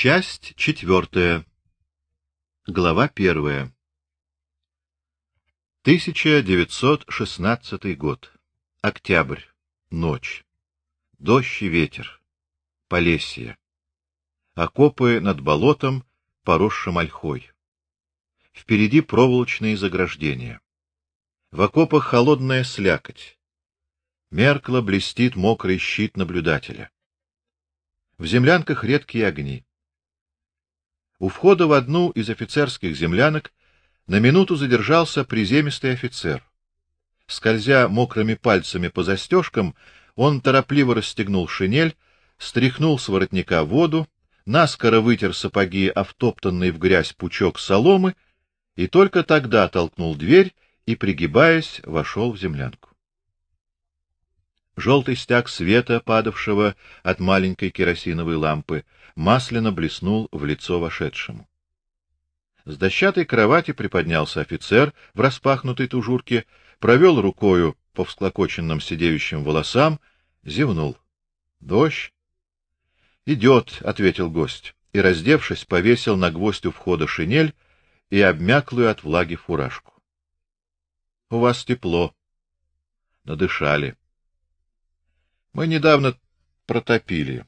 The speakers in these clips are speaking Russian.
Часть четвертая. Глава первая. 1916 год. Октябрь. Ночь. Дождь и ветер. Полесье. Окопы над болотом, поросшим ольхой. Впереди проволочные заграждения. В окопах холодная слякоть. Меркло блестит мокрый щит наблюдателя. В землянках редкие огни. У входа в одну из офицерских землянок на минуту задержался приземистый офицер. Скользя мокрыми пальцами по застежкам, он торопливо расстегнул шинель, стряхнул с воротника воду, наскоро вытер сапоги о втоптанный в грязь пучок соломы и только тогда толкнул дверь и, пригибаясь, вошел в землянку. Желтый стяг света, падавшего от маленькой керосиновой лампы, масляно блеснул в лицо вошедшему. С дощатой кровати приподнялся офицер в распахнутой тужурке, провел рукою по всклокоченным сидеющим волосам, зевнул. Дождь идет, ответил гость и, раздевшись, повесил на гвоздь у входа шинель и обмяклую от влаги фуражку. У вас тепло. Надышали. Мы недавно протопили.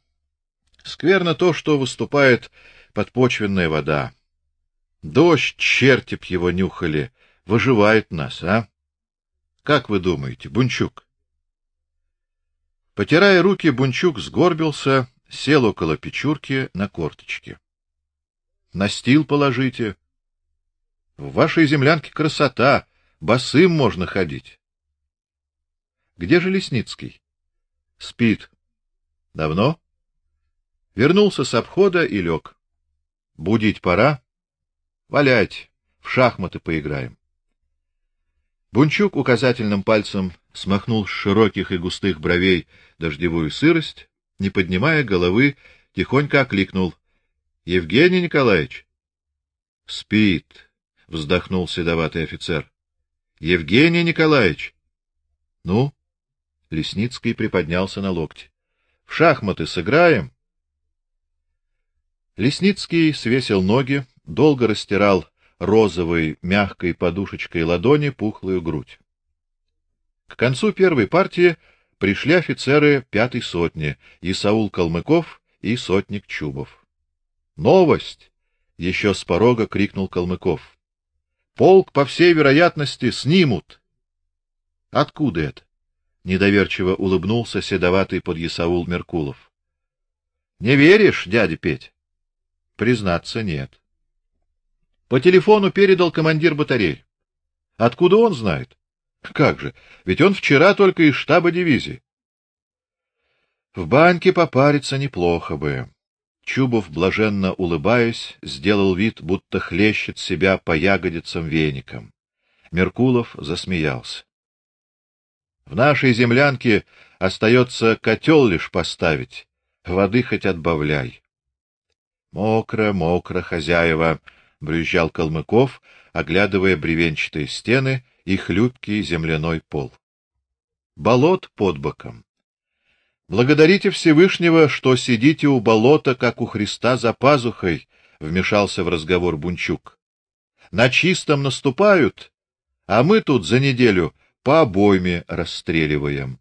Скверно то, что выступает подпочвенная вода. Дождь, черти б его нюхали, выживает нас, а? Как вы думаете, Бунчук? Потирая руки, Бунчук сгорбился, сел около печурки на корточке. Настил положите. В вашей землянке красота, босым можно ходить. Где же Лесницкий? Спит. Давно? Вернулся с обхода и лег. Будить пора. Валять, в шахматы поиграем. Бунчук указательным пальцем смахнул с широких и густых бровей дождевую сырость, не поднимая головы, тихонько окликнул: "Евгений Николаевич". "Спит", вздохнул седоватый офицер. "Евгений Николаевич". "Ну?" Лесницкий приподнялся на локте. В шахматы сыграем? Лесницкий свесил ноги, долго растирал розовой мягкой подушечкой ладони пухлую грудь. К концу первой партии пришли офицеры пятой сотни: Исаул Калмыков и сотник Чубов. Новость! еще с порога крикнул Калмыков. Полк по всей вероятности снимут. Откуда это? недоверчиво улыбнулся седоватый подъясаул Меркулов. Не веришь, дядя Петь? Признаться, нет. По телефону передал командир батареи. Откуда он знает? Как же? Ведь он вчера только из штаба дивизии. В баньке попариться неплохо бы. Чубов блаженно улыбаясь, сделал вид, будто хлещет себя по ягодицам веником. Меркулов засмеялся. В нашей землянке остается котел лишь поставить, воды хоть отбавляй. Мокро, мокро, хозяева, брюзжал Калмыков, оглядывая бревенчатые стены и хлюпкий земляной пол. Болот под боком. Благодарите Всевышнего, что сидите у болота, как у Христа за пазухой, вмешался в разговор Бунчук. На чистом наступают, а мы тут за неделю по обойме расстреливаем.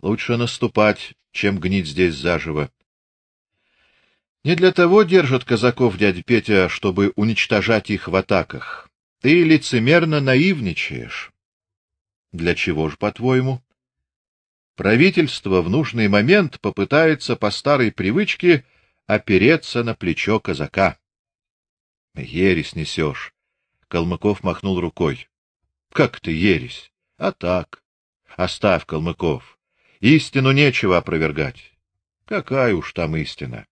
Лучше наступать, чем гнить здесь заживо. Не для того держат казаков дядя Петя, чтобы уничтожать их в атаках. Ты лицемерно наивничаешь. Для чего ж, по-твоему? Правительство в нужный момент попытается по старой привычке опереться на плечо казака. Ересь несешь. Калмыков махнул рукой. Как ты ересь? А так. Оставь, Калмыков. Истину нечего опровергать. Какая уж там истина?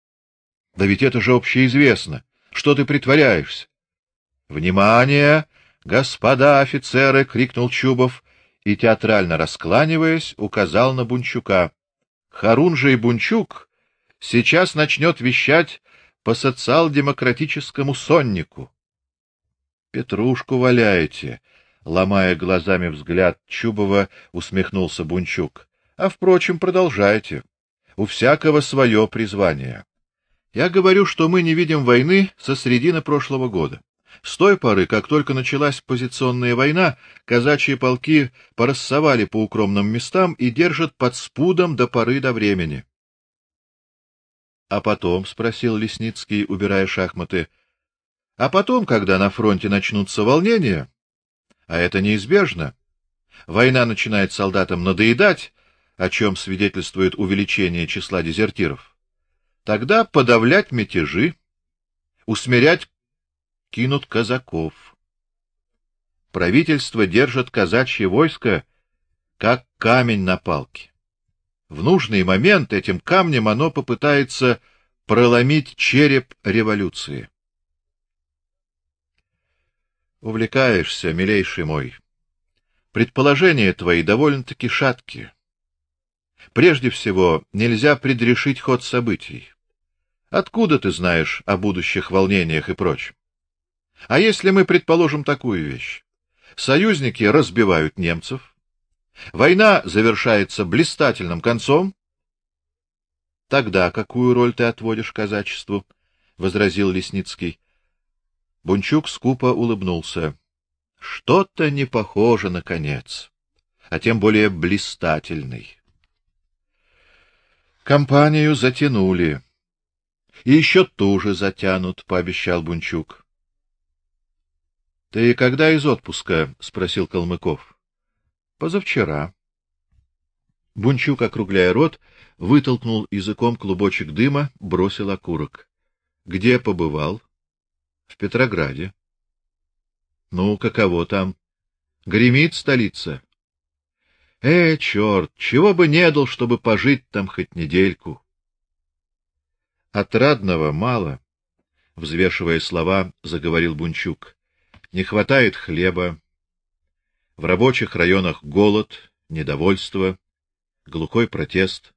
Да ведь это же общеизвестно. Что ты притворяешься? Внимание, господа офицеры, крикнул Чубов и театрально раскланиваясь, указал на Бунчука. Харунжий Бунчук сейчас начнет вещать по социал-демократическому соннику. Петрушку валяете, ломая глазами взгляд Чубова, усмехнулся Бунчук. А впрочем, продолжайте. У всякого свое призвание. Я говорю, что мы не видим войны со середины прошлого года. С той поры, как только началась позиционная война, казачьи полки порассовали по укромным местам и держат под спудом до поры до времени. А потом, спросил Лесницкий, убирая шахматы. А потом, когда на фронте начнутся волнения, а это неизбежно, война начинает солдатам надоедать, о чем свидетельствует увеличение числа дезертиров. Тогда подавлять мятежи, усмирять кинут казаков. Правительство держит казачье войско как камень на палке. В нужный момент этим камнем оно попытается проломить череп революции. Увлекаешься, милейший мой. Предположения твои довольно-таки шаткие. Прежде всего, нельзя предрешить ход событий. Откуда ты знаешь о будущих волнениях и прочем? А если мы предположим такую вещь? Союзники разбивают немцев, война завершается блистательным концом, тогда какую роль ты отводишь казачеству? возразил Лесницкий. Бунчук скупо улыбнулся. Что-то не похоже на конец, а тем более блистательный. Компанию затянули. И еще туже затянут, пообещал Бунчук. Ты когда из отпуска? спросил Калмыков. Позавчера. Бунчук, округляя рот, вытолкнул языком клубочек дыма, бросил окурок. Где побывал? В Петрограде. Ну, каково там? Гремит столица. Э, черт, чего бы не дал, чтобы пожить там хоть недельку. Отрадного мало, взвешивая слова, заговорил Бунчук. Не хватает хлеба. В рабочих районах голод, недовольство, глухой протест.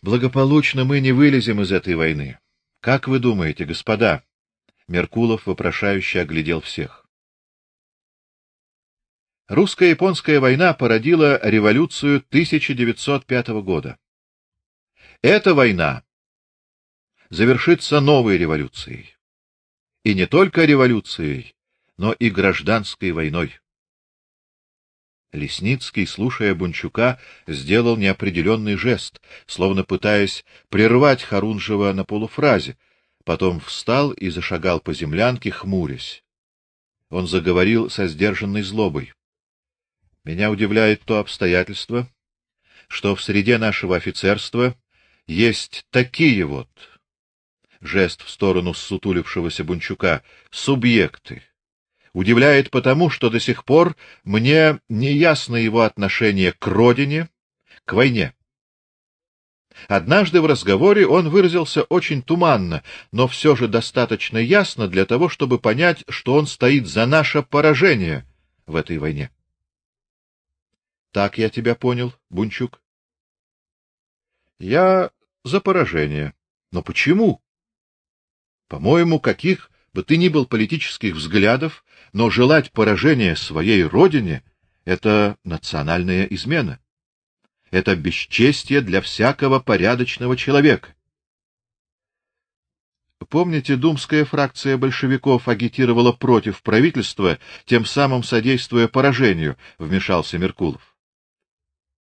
Благополучно мы не вылезем из этой войны. Как вы думаете, господа? Меркулов вопрошающе оглядел всех. Русско-японская война породила революцию 1905 года. Эта война завершится новой революцией и не только революцией, но и гражданской войной. Лесницкий, слушая Бунчука, сделал неопределенный жест, словно пытаясь прервать Харунжева на полуфразе, потом встал и зашагал по землянке, хмурясь. Он заговорил со сдержанной злобой. Меня удивляет то обстоятельство, что в среде нашего офицерства есть такие вот жест в сторону сутулившегося Бунчука, субъекты. Удивляет потому, что до сих пор мне не ясно его отношение к родине, к войне. Однажды в разговоре он выразился очень туманно, но все же достаточно ясно для того, чтобы понять, что он стоит за наше поражение в этой войне. Так я тебя понял, Бунчук. Я за поражение. Но почему? По-моему, каких бы ты ни был политических взглядов, но желать поражения своей родине это национальная измена. Это бесчестие для всякого порядочного человека. Помните, думская фракция большевиков агитировала против правительства, тем самым содействуя поражению, вмешался Меркулов.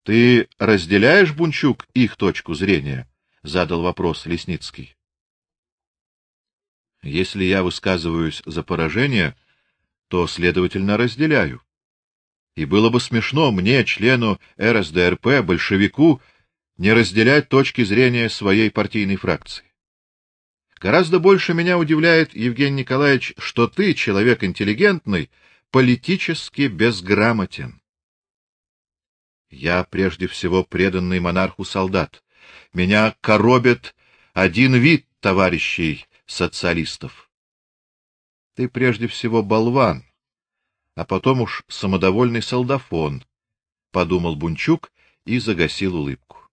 Ты разделяешь, Бунчук, их точку зрения? задал вопрос Лесницкий. Если я высказываюсь за поражение, то следовательно разделяю. И было бы смешно мне, члену РСДРП, большевику, не разделять точки зрения своей партийной фракции. Гораздо больше меня удивляет, Евгений Николаевич, что ты, человек интеллигентный, политически безграмотен. Я прежде всего преданный монарху солдат. Меня коробит один вид товарищей социалистов. Ты прежде всего болван, а потом уж самодовольный солдафон, подумал Бунчук и загасил улыбку.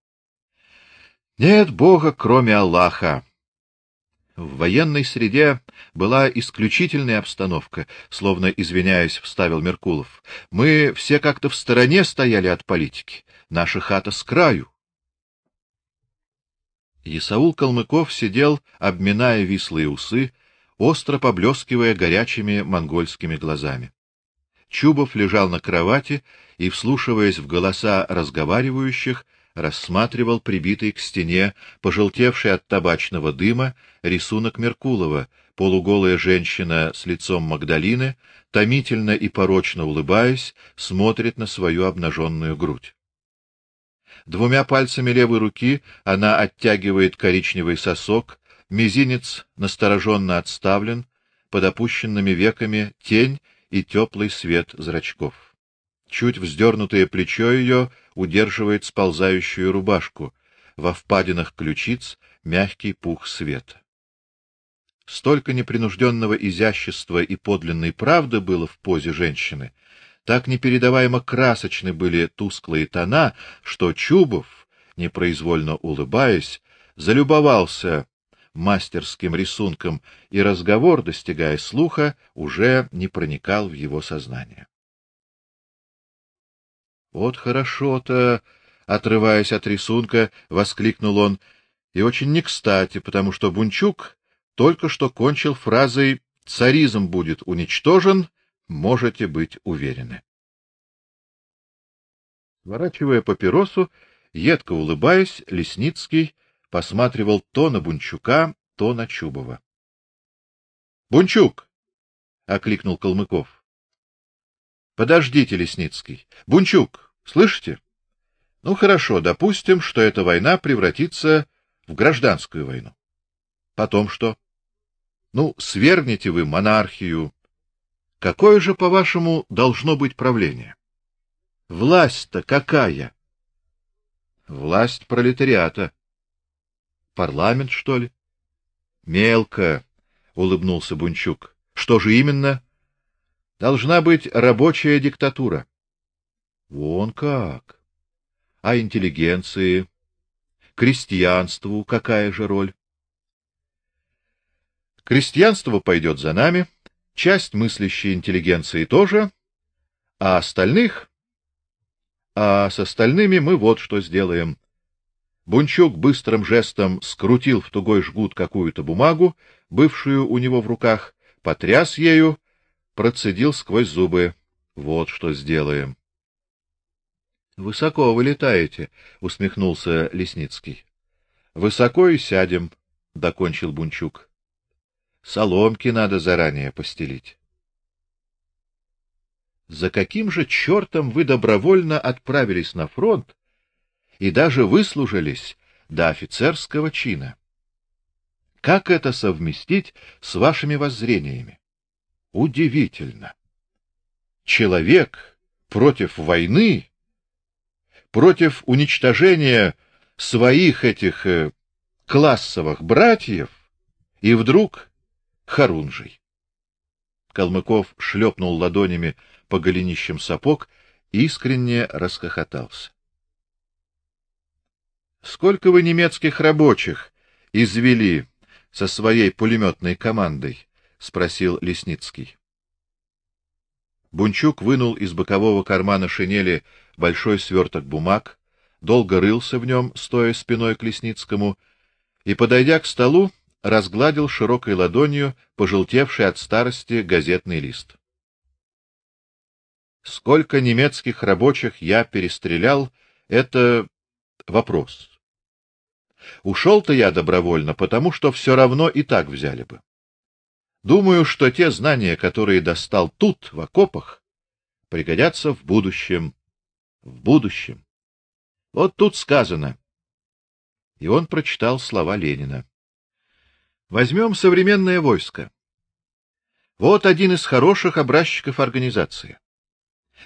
Нет бога, кроме Аллаха. В военной среде была исключительная обстановка, словно извиняясь, вставил Меркулов. Мы все как-то в стороне стояли от политики. Наша хата с краю. Исаул Калмыков сидел, обминая вислые усы, остро поблескивая горячими монгольскими глазами. Чубов лежал на кровати и, вслушиваясь в голоса разговаривающих, рассматривал прибитый к стене, пожелтевший от табачного дыма, рисунок Меркулова, полуголая женщина с лицом Магдалины, томительно и порочно улыбаясь, смотрит на свою обнаженную грудь. Двумя пальцами левой руки она оттягивает коричневый сосок, мизинец настороженно отставлен, под опущенными веками тень и теплый свет зрачков. Чуть вздернутое плечо ее удерживает сползающую рубашку, во впадинах ключиц мягкий пух света. Столько непринужденного изящества и подлинной правды было в позе женщины, так непередаваемо красочны были тусклые тона, что Чубов, непроизвольно улыбаясь, залюбовался мастерским рисунком, и разговор, достигая слуха, уже не проникал в его сознание. Вот хорошо-то, отрываясь от рисунка, воскликнул он, и очень не кстати, потому что Бунчук только что кончил фразой царизм будет уничтожен, можете быть уверены. Ворачивая папиросу, едко улыбаясь, Лесницкий посматривал то на Бунчука, то на Чубова. Бунчук окликнул Калмыков. Подождите, Лесницкий. Бунчук, слышите? Ну хорошо, допустим, что эта война превратится в гражданскую войну. Потом что? Ну, свергнете вы монархию. Какое же, по-вашему, должно быть правление? Власть-то какая? Власть пролетариата. Парламент, что ли? Мелко, улыбнулся Бунчук. Что же именно? Должна быть рабочая диктатура. Вон как. А интеллигенции, крестьянству какая же роль? Крестьянство пойдет за нами, часть мыслящей интеллигенции тоже, а остальных а с остальными мы вот что сделаем. Бунчук быстрым жестом скрутил в тугой жгут какую-то бумагу, бывшую у него в руках, потряс ею, процедил сквозь зубы: "Вот что сделаем". Высоко вы летаете, усмехнулся Лесницкий. Высоко и сядем, докончил Бунчук. Соломки надо заранее постелить. За каким же чертом вы добровольно отправились на фронт и даже выслужились до офицерского чина? Как это совместить с вашими воззрениями? Удивительно. Человек против войны, против уничтожения своих этих э, классовых братьев, и вдруг Харунжий. Калмыков шлепнул ладонями по голенищам сапог и искренне расхохотался. Сколько вы немецких рабочих извели со своей пулеметной командой? Спросил Лесницкий. Бунчук вынул из бокового кармана шинели большой сверток бумаг, долго рылся в нем, стоя спиной к Лесницкому, и подойдя к столу, разгладил широкой ладонью пожелтевший от старости газетный лист. Сколько немецких рабочих я перестрелял это вопрос. Ушел-то я добровольно, потому что все равно и так взяли бы. Думаю, что те знания, которые достал тут, в окопах, пригодятся в будущем. В будущем. Вот тут сказано. И он прочитал слова Ленина. Возьмем современное войско. Вот один из хороших образчиков организации.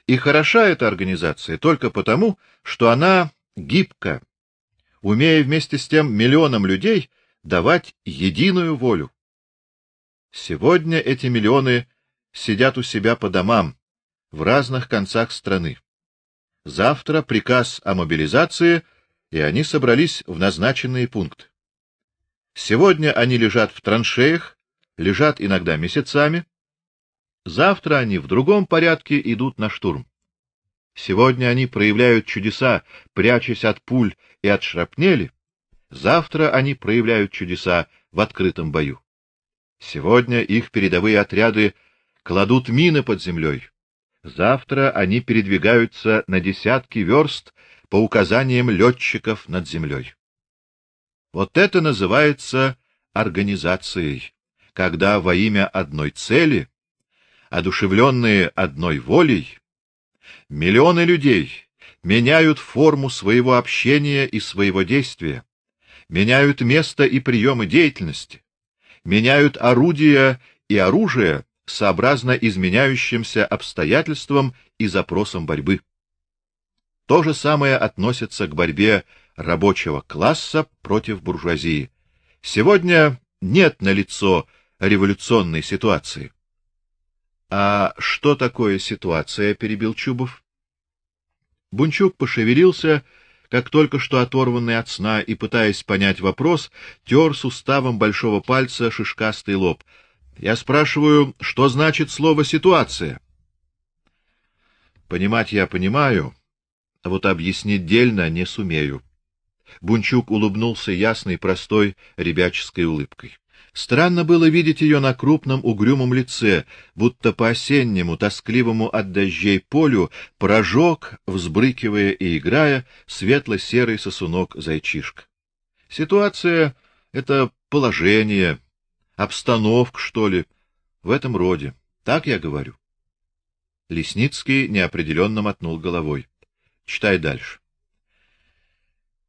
И хороша эта организация только потому, что она гибка, умея вместе с тем миллионам людей давать единую волю. Сегодня эти миллионы сидят у себя по домам в разных концах страны. Завтра приказ о мобилизации, и они собрались в назначенные пункты. Сегодня они лежат в траншеях, лежат иногда месяцами, Завтра они в другом порядке идут на штурм. Сегодня они проявляют чудеса, прячась от пуль и от шрапнели. Завтра они проявляют чудеса в открытом бою. Сегодня их передовые отряды кладут мины под землей. Завтра они передвигаются на десятки верст по указаниям летчиков над землей. Вот это называется организацией, когда во имя одной цели, одушевленные одной волей, миллионы людей меняют форму своего общения и своего действия, меняют место и приемы деятельности, меняют орудия и оружие сообразно изменяющимся обстоятельствам и запросам борьбы. То же самое относится к борьбе рабочего класса против буржуазии. Сегодня нет на лицо революционной ситуации. А что такое ситуация, перебил Чубов. Бунчук пошевелился, как только что оторванный от сна, и пытаясь понять вопрос, тер суставом большого пальца шишкастый лоб. Я спрашиваю, что значит слово ситуация? Понимать я понимаю, а вот объяснить дельно не сумею. Бунчук улыбнулся ясной, простой ребяческой улыбкой. Странно было видеть ее на крупном угрюмом лице, будто по осеннему, тоскливому от дождей полю прожег, взбрыкивая и играя, светло-серый сосунок зайчишка. Ситуация — это положение, обстановка, что ли, в этом роде. Так я говорю. Лесницкий неопределенно мотнул головой. Читай дальше.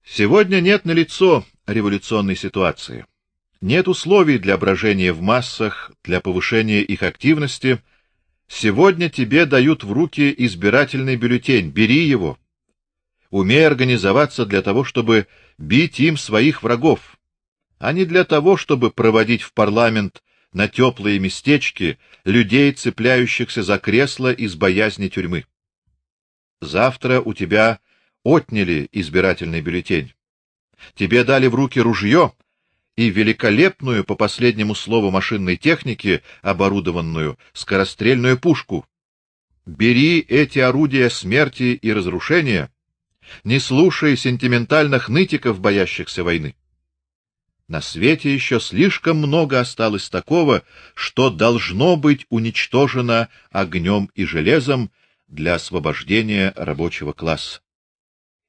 Сегодня нет на лицо революционной ситуации. Нет условий для брожения в массах, для повышения их активности. Сегодня тебе дают в руки избирательный бюллетень, бери его. Умей организоваться для того, чтобы бить им своих врагов, а не для того, чтобы проводить в парламент на теплые местечки людей, цепляющихся за кресло из боязни тюрьмы. Завтра у тебя отняли избирательный бюллетень. Тебе дали в руки ружье и великолепную по последнему слову машинной техники оборудованную скорострельную пушку. Бери эти орудия смерти и разрушения, не слушай сентиментальных нытиков, боящихся войны. На свете еще слишком много осталось такого, что должно быть уничтожено огнем и железом для освобождения рабочего класса.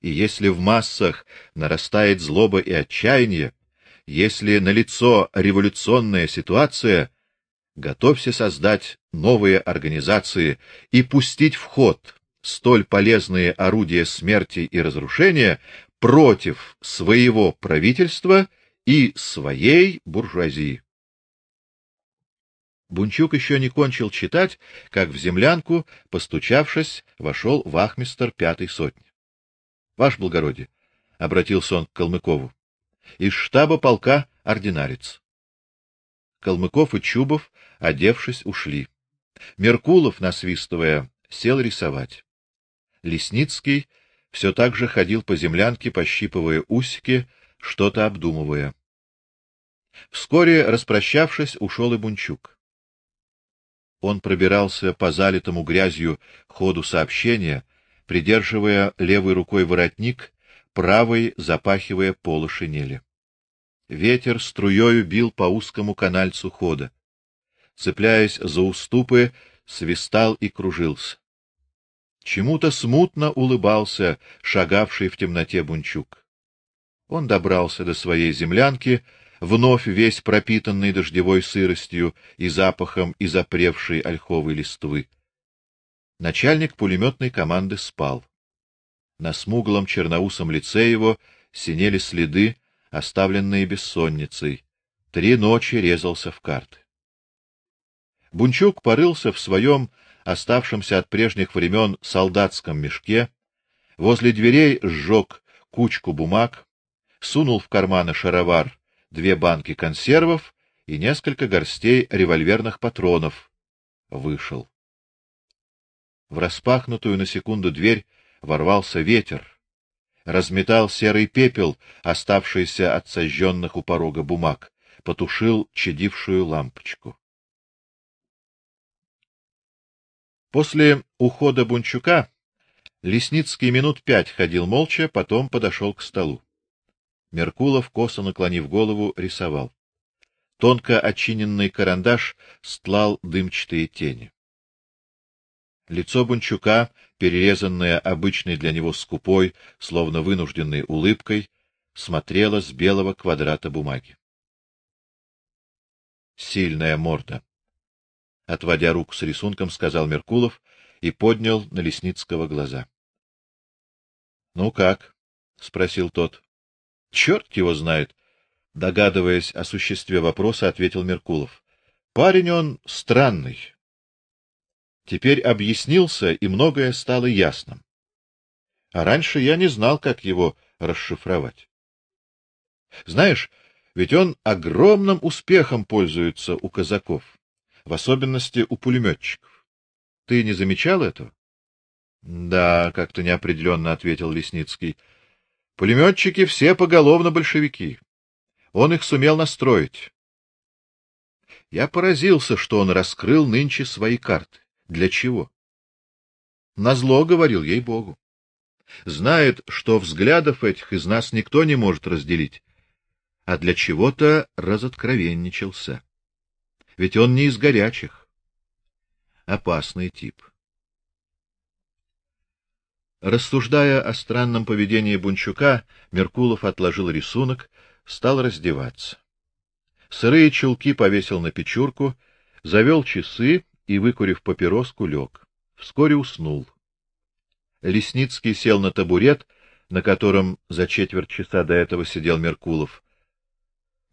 И если в массах нарастает злоба и отчаяние, если на лицо революционная ситуация, готовься создать новые организации и пустить в ход столь полезные орудия смерти и разрушения против своего правительства и своей буржуазии. Бунчук еще не кончил читать, как в землянку, постучавшись, вошел вахмистр пятой сотни. Ваш благородие, обратился он к Калмыкову. Из штаба полка ординарец. Калмыков и Чубов, одевшись, ушли. Меркулов, насвистывая, сел рисовать. Лесницкий все так же ходил по землянке, пощипывая усики, что-то обдумывая. Вскоре, распрощавшись, ушел и Бунчук. Он пробирался по залитому грязью ходу сообщения, придерживая левой рукой воротник, правой запахивая полы шинели. Ветер струёю бил по узкому канальцу хода. Цепляясь за уступы, свистал и кружился. Чему-то смутно улыбался шагавший в темноте Бунчук. Он добрался до своей землянки, вновь весь пропитанный дождевой сыростью и запахом изопревшей ольховой листвы. Начальник пулеметной команды спал. На смуглом черноусом лице его синели следы, оставленные бессонницей. Три ночи резался в карты. Бунчук порылся в своем оставшемся от прежних времен солдатском мешке, возле дверей сжег кучку бумаг, сунул в карманы шаровар две банки консервов и несколько горстей револьверных патронов. Вышел. В распахнутую на секунду дверь ворвался ветер, разметал серый пепел, оставшийся от сожженных у порога бумаг, потушил чадившую лампочку. После ухода Бунчука Лесницкий минут пять ходил молча, потом подошел к столу. Меркулов, косо наклонив голову, рисовал. Тонко отчиненный карандаш стлал дымчатые тени. Лицо Бунчука, перерезанное обычной для него скупой, словно вынужденной улыбкой, смотрело с белого квадрата бумаги. Сильная морда. Отводя руку с рисунком, сказал Меркулов и поднял на Лесницкого глаза. Ну как? спросил тот. Черт его знает, догадываясь о существе вопроса, ответил Меркулов. Парень он странный. Теперь объяснился, и многое стало ясным. А раньше я не знал, как его расшифровать. Знаешь, ведь он огромным успехом пользуется у казаков, в особенности у пулеметчиков. Ты не замечал этого? Да, как-то неопределенно ответил Лесницкий. Пулеметчики все поголовно большевики. Он их сумел настроить. Я поразился, что он раскрыл нынче свои карты. Для чего? Назло говорил ей Богу. Знает, что взглядов этих из нас никто не может разделить, а для чего-то разоткровенничался. Ведь он не из горячих. Опасный тип. Рассуждая о странном поведении Бунчука, Меркулов отложил рисунок, стал раздеваться. Сырые чулки повесил на печурку, завел часы и, выкурив папироску, лег. Вскоре уснул. Лесницкий сел на табурет, на котором за четверть часа до этого сидел Меркулов.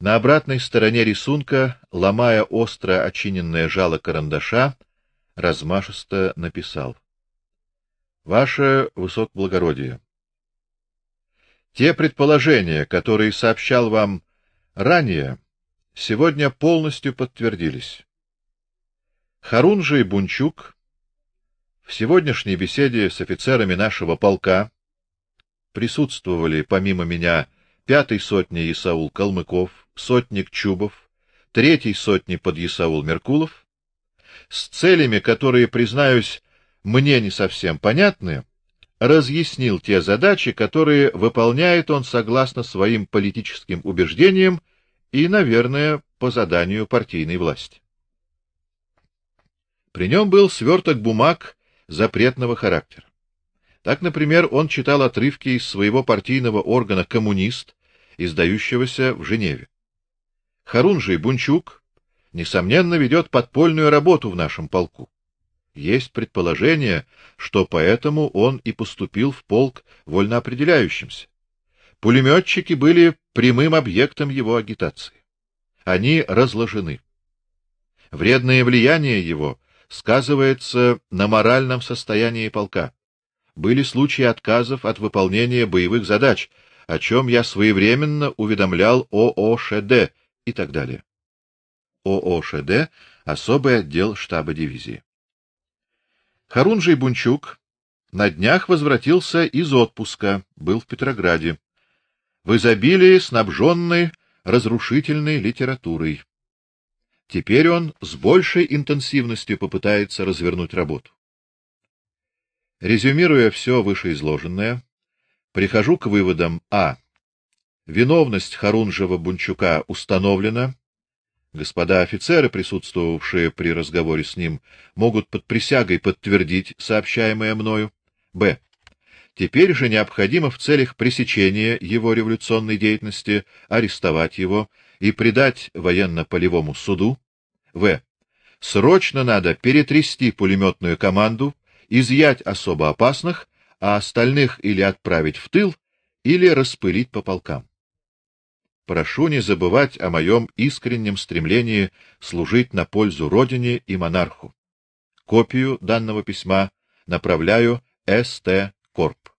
На обратной стороне рисунка, ломая остро очиненное жало карандаша, размашисто написал: Ваше высокоблагородие, те предположения, которые сообщал вам ранее, сегодня полностью подтвердились. Харунжи и Бунчук в сегодняшней беседе с офицерами нашего полка присутствовали помимо меня пятой сотни Исаул Калмыков, сотник Чубов, третьей сотни подъясаул Меркулов, с целями, которые, признаюсь, мне не совсем понятны, разъяснил те задачи, которые выполняет он согласно своим политическим убеждениям и, наверное, по заданию партийной власти. При нем был сверток бумаг запретного характера. Так, например, он читал отрывки из своего партийного органа Коммунист, издающегося в Женеве. Харунжий Бунчук несомненно ведет подпольную работу в нашем полку. Есть предположение, что поэтому он и поступил в полк вольноопределяющимся. Пулеметчики были прямым объектом его агитации. Они разложены. Вредное влияние его сказывается на моральном состоянии полка. Были случаи отказов от выполнения боевых задач, о чем я своевременно уведомлял ООШД и так далее. ООШД особый отдел штаба дивизии. Харунжий Бунчук на днях возвратился из отпуска, был в Петрограде. В изобилии снабженный разрушительной литературой. Теперь он с большей интенсивностью попытается развернуть работу. Резюмируя все вышеизложенное, прихожу к выводам: А. Виновность Харунжева Бунчука установлена Господа офицеры, присутствовавшие при разговоре с ним, могут под присягой подтвердить сообщаемое мною. Б. Теперь же необходимо в целях пресечения его революционной деятельности арестовать его и предать военно-полевому суду. В. Срочно надо перетрясти пулеметную команду, изъять особо опасных, а остальных или отправить в тыл, или распылить по полкам прошу не забывать о моем искреннем стремлении служить на пользу родине и монарху. Копию данного письма направляю С.Т. Корп.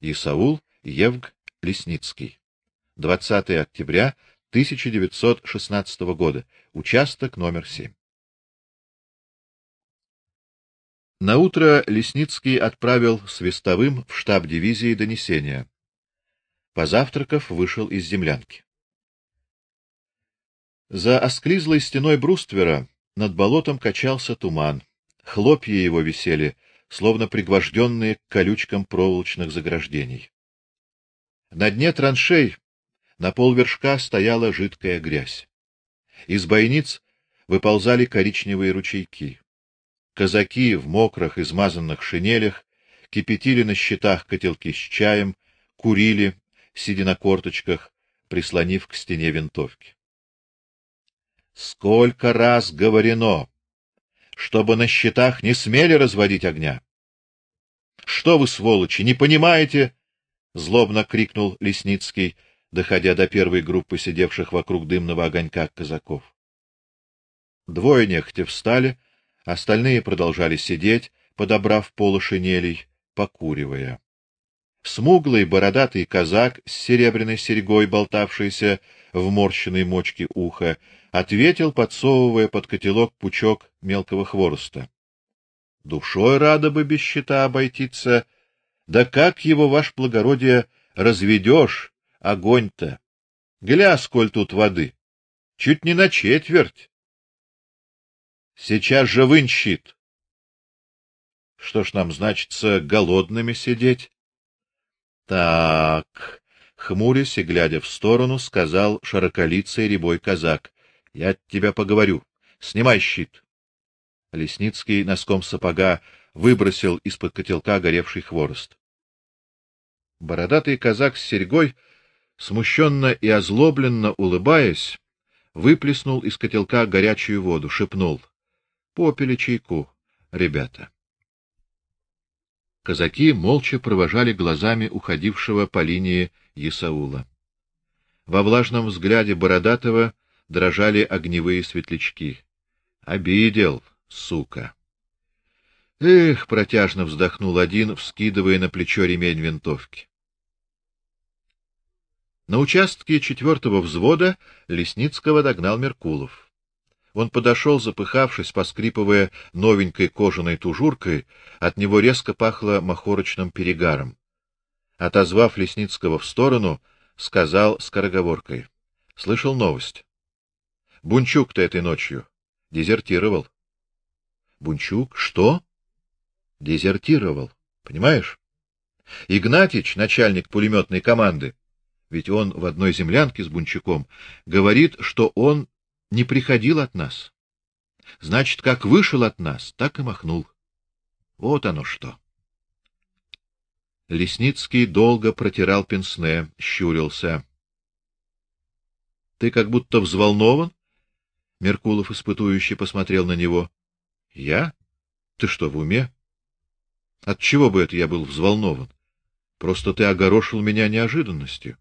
Исаул Евг Лесницкий. 20 октября 1916 года. Участок номер 7. На утро Лесницкий отправил свистовым в штаб дивизии донесение. Позавтракав, вышел из землянки. За осклизлой стеной бруствера над болотом качался туман. Хлопья его висели, словно пригвожденные к колючкам проволочных заграждений. На дне траншей, На полвершка стояла жидкая грязь. Из бойниц выползали коричневые ручейки. Казаки в мокрых, измазанных шинелях кипятили на щитах котелки с чаем, курили, сидя на корточках, прислонив к стене винтовки. Сколько раз говорено, чтобы на щитах не смели разводить огня. Что вы, сволочи, не понимаете? злобно крикнул Лесницкий, доходя до первой группы сидевших вокруг дымного огонька казаков. Двое нехотя встали, остальные продолжали сидеть, подобрав полы шинелей, покуривая. Смуглый бородатый казак с серебряной серьгой, болтавшийся в морщиной мочке уха, ответил, подсовывая под котелок пучок мелкого хвороста. Душой рада бы без щита обойтиться, да как его, ваш благородие, разведешь, огонь-то? Гля, сколь тут воды. Чуть не на четверть. Сейчас же вынь щит. Что ж нам значится голодными сидеть? Так, хмурясь и глядя в сторону, сказал широколицый рябой казак: "Я от тебя поговорю. Снимай щит". Лесницкий носком сапога выбросил из-под котелка горевший хворост. Бородатый казак с серьгой, смущенно и озлобленно улыбаясь, выплеснул из котелка горячую воду, шепнул: "Попили чайку, ребята". Казаки молча провожали глазами уходившего по линии Исаула. Во влажном взгляде бородатого дрожали огневые светлячки. Обидел, сука. Эх, протяжно вздохнул один, вскидывая на плечо ремень винтовки. На участке четвертого взвода Лесницкого догнал Меркулов. Он подошел, запыхавшись, поскрипывая новенькой кожаной тужуркой, от него резко пахло махорочным перегаром. Отозвав Лесницкого в сторону, сказал скороговоркой: "Слышал новость. Бунчук-то этой ночью дезертировал". Бунчук что? Дезертировал, понимаешь? Игнатич, начальник пулеметной команды, ведь он в одной землянке с Бунчуком, говорит, что он не приходил от нас. Значит, как вышел от нас, так и махнул. Вот оно что. Лесницкий долго протирал пенсне, щурился. Ты как будто взволнован? Меркулов испытующе посмотрел на него. Я? Ты что, в уме? От чего бы это я был взволнован? Просто ты огорошил меня неожиданностью.